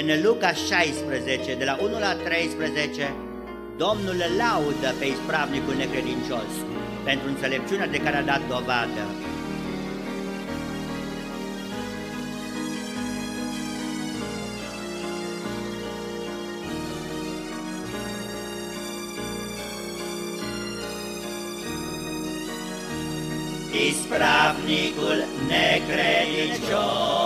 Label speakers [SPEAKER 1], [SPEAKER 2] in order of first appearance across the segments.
[SPEAKER 1] În Luca 16, de la 1 la 13, Domnul laudă pe ispravnicul necredincios pentru înțelepciunea de care a dat dovadă. Ispravnicul necredinciosul,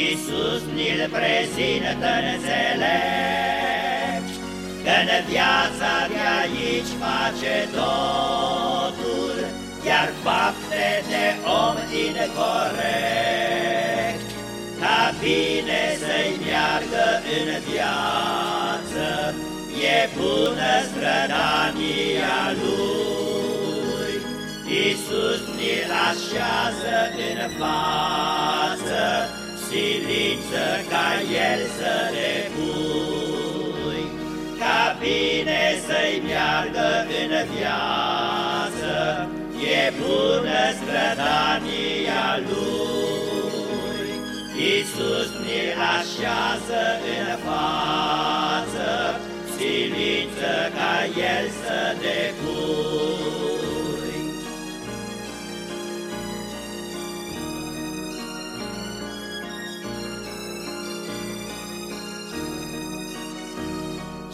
[SPEAKER 1] Iisus ni-l prezintă înțelept, Că-n viața de aici face totul, Iar fapte de om incorrect, Ca bine să-i meargă în viață, E bună strădania lui. Iisus ni-l așează în față, Silință ca el să ne pui, Ca bine să-i meargă în viață, E bună strădania lui. Iisus ni-l așează în față,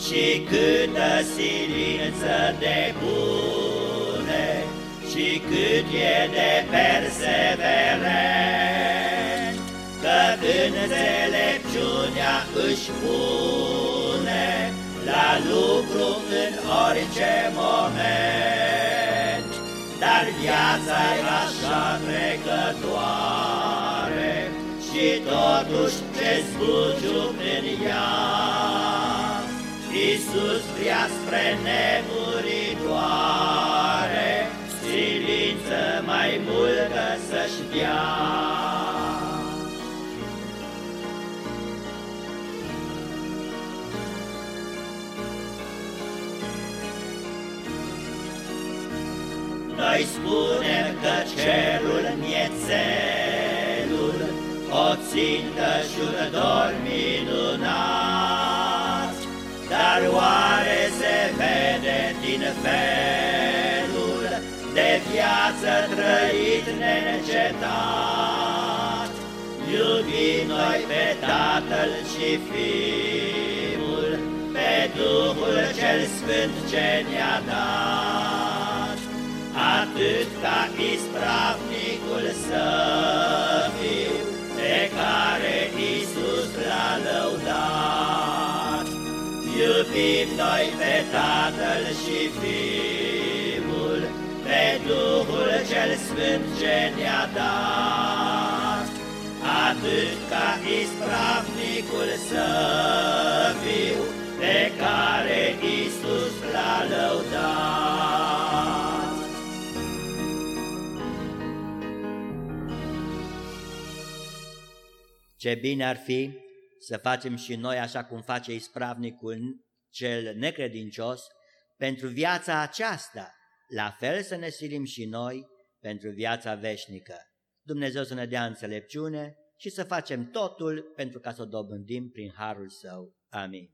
[SPEAKER 1] Și câtă silință de bune Și cât e de perseverent Că înțelepciunea își pune La lucru în orice moment. Dar viața-i așa trecătoare Și totuși ce zbuciu în ea Iisus vrea spre nemuritoare, Silință mai multă să-și dea. Noi spunem că cerul miețelul, O țintă și un dor viață trăit neîncetat? Iubim noi pe Tatăl și Fiul, Pe Duhul cel Sfânt ce ne-a dat, Atât ca ispravnicul să fiu, Pe care Iisus l-a lăudat. Iubim noi pe Tatăl și Fiul, Pe Duhul cel Sfânt ce ne-a dat, Atât ca ispravnicul să fiu, Pe care Iisus l-a lăudat. Ce bine ar fi să facem și noi așa cum face ispravnicul cel necredincios pentru viața aceasta, la fel să ne silim și noi pentru viața veșnică. Dumnezeu să ne dea înțelepciune și să facem totul pentru ca să o dobândim prin harul său. Amin.